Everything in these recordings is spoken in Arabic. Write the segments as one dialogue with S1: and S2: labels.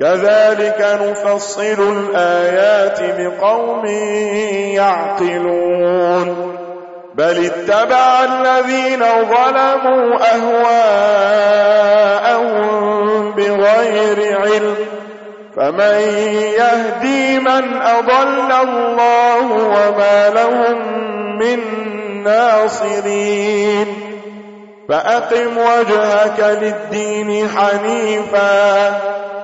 S1: كذلك نفصل الآيات بقوم يعقلون. بل اتبع الذين ظلموا أهواءهم بغير علم. فمن يهدي من أضل الله وما لهم من ناصرين. فأقم وجهك للدين حنيفاً.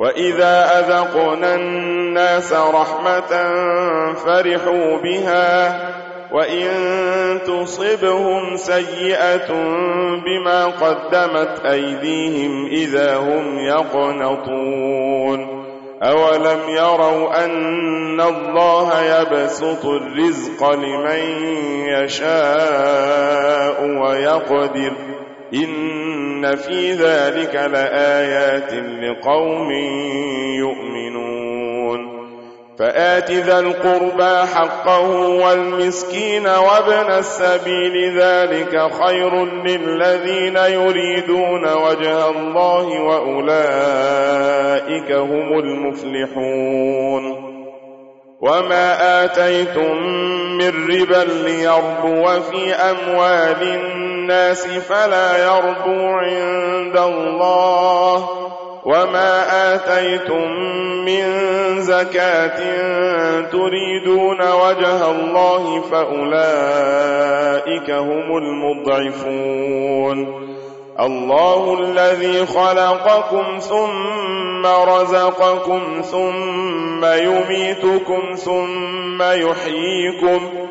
S1: وَإِذَا أَذَقْنَا النَّاسَ رَحْمَةً فَرِحُوا بِهَا وَإِن تُصِبْهُمْ سَيِّئَةٌ بِمَا قَدَّمَتْ أَيْدِيهِمْ إِذَا هُمْ يَقْنَطُونَ أَوَلَمْ يَرَوْا أَنَّ اللَّهَ يَبْسُطُ الرِّزْقَ لِمَن يَشَاءُ وَيَقْدِرُ إن في ذلك لآيات لقوم يؤمنون فآت ذا القربى حقه والمسكين وابن السبيل ذلك خير للذين يريدون وجه الله وأولئك هم المفلحون وما آتيتم من ربا ليربو في أموال الناس الناس فلا يرجو عند الله وما آتيتم من زكاة تريدون وجه الله فأولئك هم المضعفون. الله الذي خلقكم ثم رزقكم ثم يميتكم ثم يحييكم